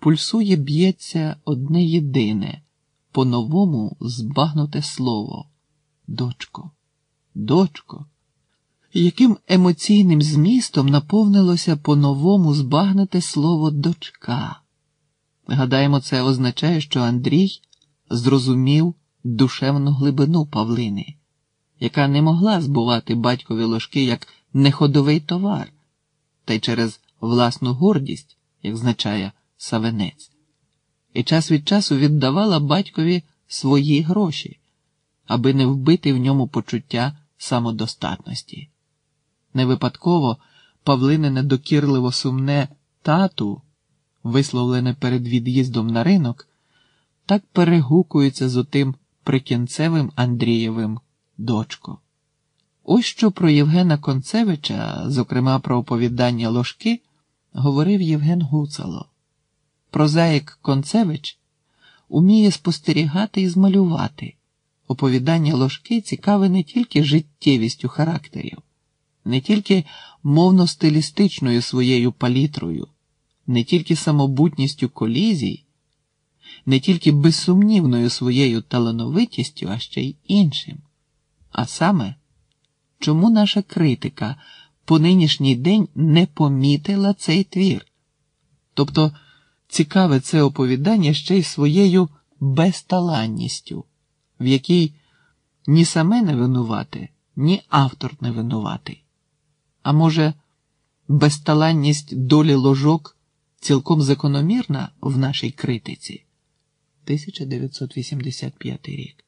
пульсує, б'ється одне єдине, по-новому збагнуте слово дочко, дочко. Яким емоційним змістом наповнилося по-новому збагнете слово дочка? Гадаємо, це означає, що Андрій зрозумів душевну глибину Павлини, яка не могла збувати батькові ложки як неходовий товар, та й через власну гордість, як значає савенець, і час від часу віддавала батькові свої гроші, аби не вбити в ньому почуття самодостатності. Не випадково Павлине докірливо сумне тату, висловлене перед від'їздом на ринок, так перегукується з отим прикінцевим Андрієвим дочко. Ось що про Євгена Концевича, зокрема про оповідання ложки, говорив Євген Гуцало. Прозаїк Концевич уміє спостерігати і змалювати. Оповідання ложки цікаве не тільки життєвістю характерів, не тільки мовно-стилістичною своєю палітрою, не тільки самобутністю колізій, не тільки безсумнівною своєю талановитістю, а ще й іншим. А саме, чому наша критика по нинішній день не помітила цей твір? Тобто цікаве це оповідання ще й своєю безталанністю, в якій ні саме не винувати, ні автор не винуватий. А може, безталанність долі ложок цілком закономірна в нашій критиці? 1985 рік.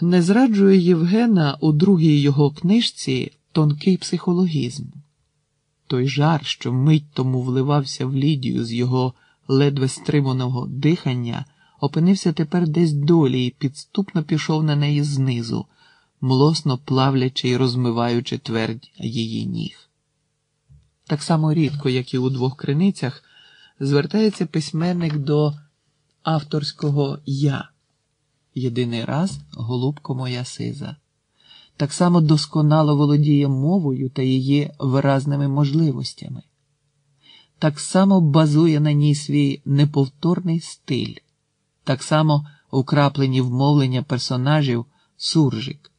Не зраджує Євгена у другій його книжці тонкий психологізм. Той жар, що мить тому вливався в Лідію з його ледве стриманого дихання, опинився тепер десь долі і підступно пішов на неї знизу, млосно плавлячи і розмиваючи твердь її ніг. Так само рідко, як і у двох криницях, звертається письменник до авторського я. Єдиний раз, голубко моя сиза, так само досконало володіє мовою та її виразними можливостями, так само базує на ній свій неповторний стиль, так само украплені вмовлення персонажів суржик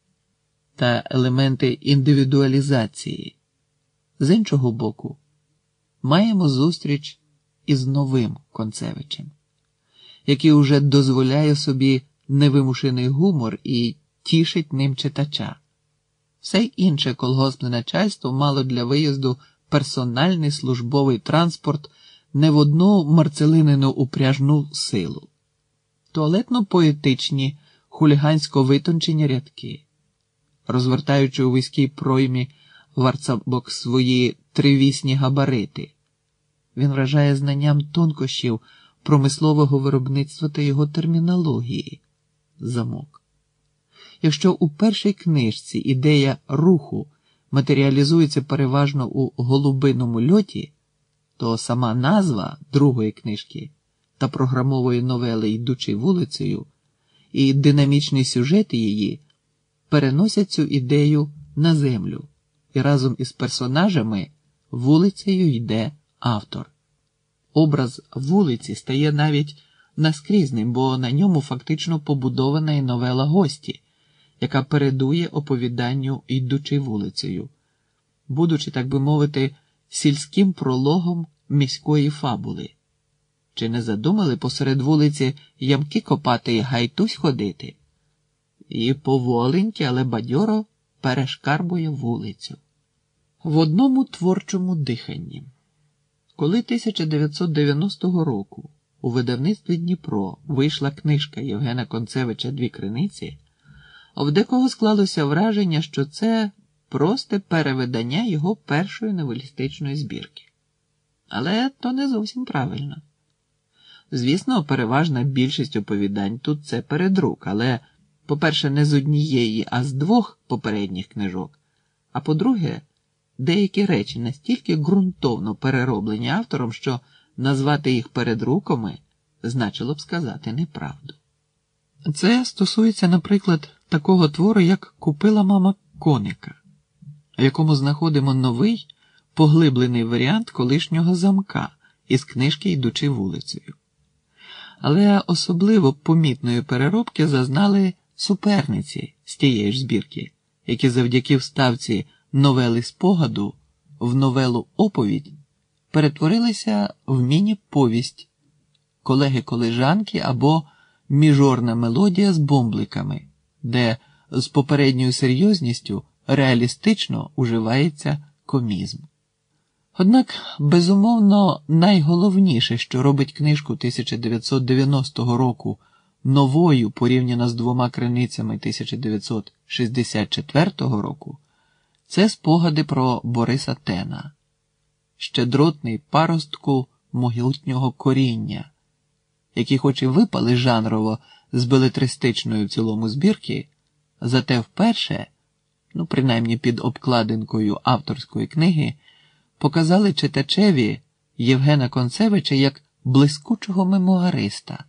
та елементи індивідуалізації. З іншого боку, маємо зустріч із новим Концевичем, який уже дозволяє собі невимушений гумор і тішить ним читача. Все інше колгоспне начальство мало для виїзду персональний службовий транспорт не в одну марцелинину упряжну силу, туалетно поетичні, хулігансько витончені рядки, розвертаючи у війській проймі варцабок свої тривісні габарити. Він вражає знанням тонкощів промислового виробництва та його термінології замок. Якщо у першій книжці ідея руху матеріалізується переважно у голубиному льоті, то сама назва другої книжки та програмової новели Йдучи вулицею, і динамічний сюжет її переносять цю ідею на землю, і разом із персонажами вулицею йде автор. Образ вулиці стає навіть наскрізним, бо на ньому фактично побудована і новела гості, яка передує оповіданню йдучи вулицею, будучи, так би мовити, сільським прологом міської фабули. Чи не задумали посеред вулиці ямки копати і гайтусь ходити? І поволеньки, але бадьоро перешкарбує вулицю. В одному творчому диханні. Коли 1990 року у видавництві Дніпро вийшла книжка Євгена Концевича Дві криниці, в декого склалося враження, що це просте перевидання його першої новелістичної збірки. Але то не зовсім правильно. Звісно, переважна більшість оповідань тут це передрук, але, по-перше, не з однієї, а з двох попередніх книжок, а по-друге, деякі речі настільки ґрунтовно перероблені автором, що назвати їх передруками значило б сказати неправду. Це стосується, наприклад, такого твору, як Купила мама коника, в якому знаходимо новий поглиблений варіант колишнього замка із книжки Йдучи вулицею. але особливо помітної переробки зазнали суперниці з тієї ж збірки, які завдяки вставці новели спогаду в новелу оповідь перетворилися в міні-повість колеги-колежанки або міжорна мелодія з бомбликами, де з попередньою серйозністю реалістично уживається комізм. Однак, безумовно, найголовніше, що робить книжку 1990 року новою порівняно з двома криницями 1964 року, це спогади про Бориса Тена, щедротний паростку могилтнього коріння, які, хоч і випали жанрово з белетристичної в цілому збірки, зате вперше, ну принаймні під обкладинкою авторської книги, показали читачеві Євгена Концевича як блискучого мемуариста.